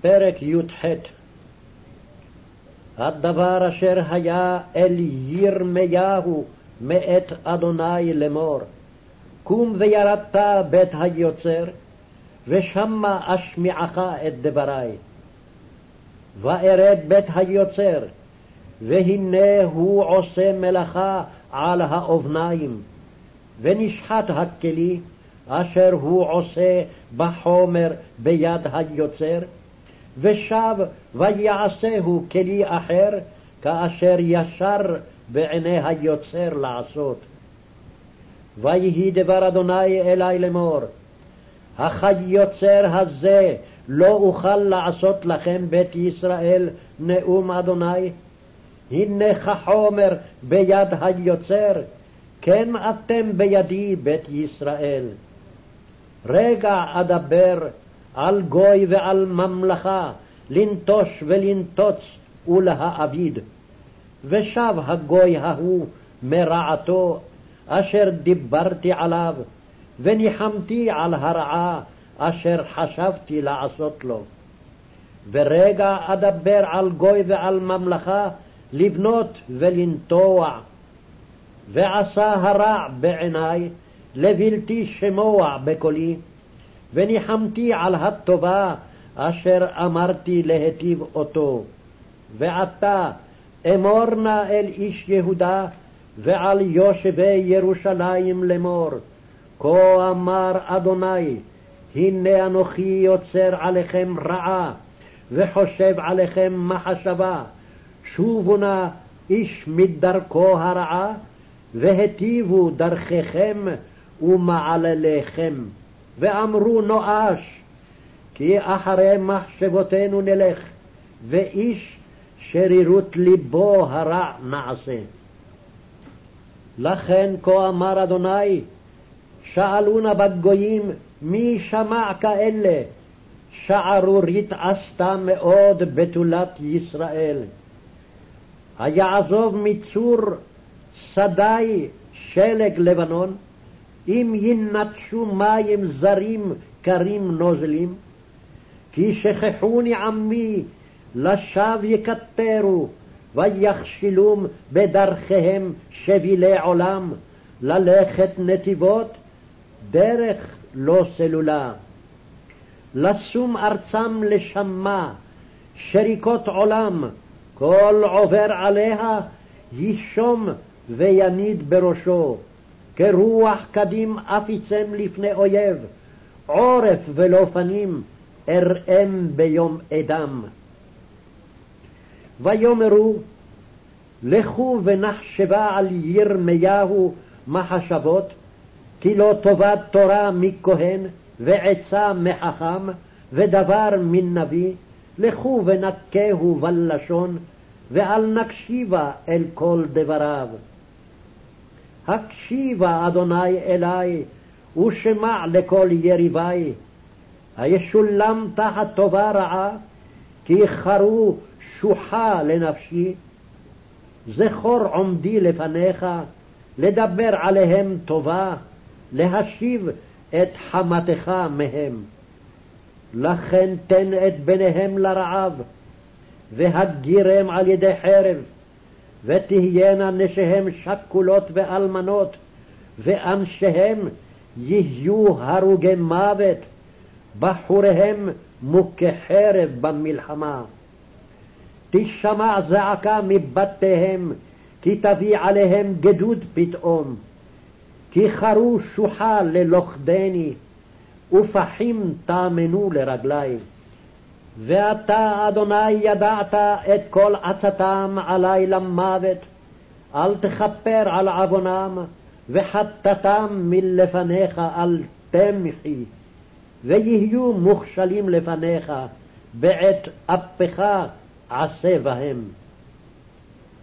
פרק י"ח הדבר אשר היה אל ירמיהו מאת אדוני לאמור, קום וירדת בית היוצר, ושמה אשמיעך את דברי. וארד בית היוצר, והנה הוא עושה מלאכה על האובניים, ונשחט הכלי, אשר הוא עושה בחומר ביד היוצר, ושב ויעשהו כלי אחר, כאשר ישר בעיני היוצר לעשות. ויהי דבר אדוני אלי לאמור, היוצר הזה לא אוכל לעשות לכם בית ישראל נאום אדוני? הנה כחומר ביד היוצר, כן אתם בידי בית ישראל. רגע אדבר על גוי ועל ממלכה, לנטוש ולנטוץ ולהאביד. ושב הגוי ההוא מרעתו אשר דיברתי עליו, וניחמתי על הרעה אשר חשבתי לעשות לו. ורגע אדבר על גוי ועל ממלכה, לבנות ולנטוע. ועשה הרע בעיני, לבלתי שמוע בקולי, וניחמתי על הטובה אשר אמרתי להיטיב אותו. ועתה אמור נא אל איש יהודה ועל יושבי ירושלים לאמור, כה אמר אדוני, הנה אנוכי יוצר עליכם רעה, וחושב עליכם מחשבה, שובו נא איש מדרכו הרעה, והטיבו דרכיכם ומעלליכם, ואמרו נואש, כי אחרי מחשבותינו נלך, ואיש שרירות ליבו הרע נעשה. לכן כה אמר אדוני, שאלו נא בגויים מי שמע כאלה, שערורית עשתה מאוד בתולת ישראל. היעזוב מצור שדי שלג לבנון, אם ינטשו מים זרים קרים נוזלים, כי שכחוני עמי, לשווא יקטרו, ויכשילום בדרכיהם שבילי עולם, ללכת נתיבות, דרך לא סלולה. לשום ארצם לשמה, שריקות עולם, כל עובר עליה יישום ויניד בראשו, כרוח קדים אפיצם לפני אויב, עורף ולא פנים, אראם ביום אדם. ויאמרו, לכו ונחשבה על ירמיהו מחשבות, כי לא טובת תורה מכהן, ועצה מחכם, ודבר מנביא, לכו ונקהו בלשון, ואל נקשיבה אל כל דבריו. הקשיבה, אדוני, אלי, ושמע לכל יריבי, הישולם תחת טובה רעה, כי חרו שוחה לנפשי. זכור עומדי לפניך, לדבר עליהם טובה, להשיב את חמתך מהם. לכן תן את בניהם לרעב, והגירם על ידי חרב, ותהיינה נשיהם שכולות ואלמנות, ואנשיהם יהיו הרוגי מוות, בחוריהם מוכי חרב במלחמה. תשמע זעקה מבתיהם, כי תביא עליהם גדוד פתאום. כי חרו שוחה ללוכדני, ופחים טמנו לרגלי. ואתה, אדוני, ידעת את כל עצתם עלי למוות, אל תכפר על עוונם, וחטאתם מלפניך אל תמחי, ויהיו מוכשלים לפניך, בעת אפך עשה בהם.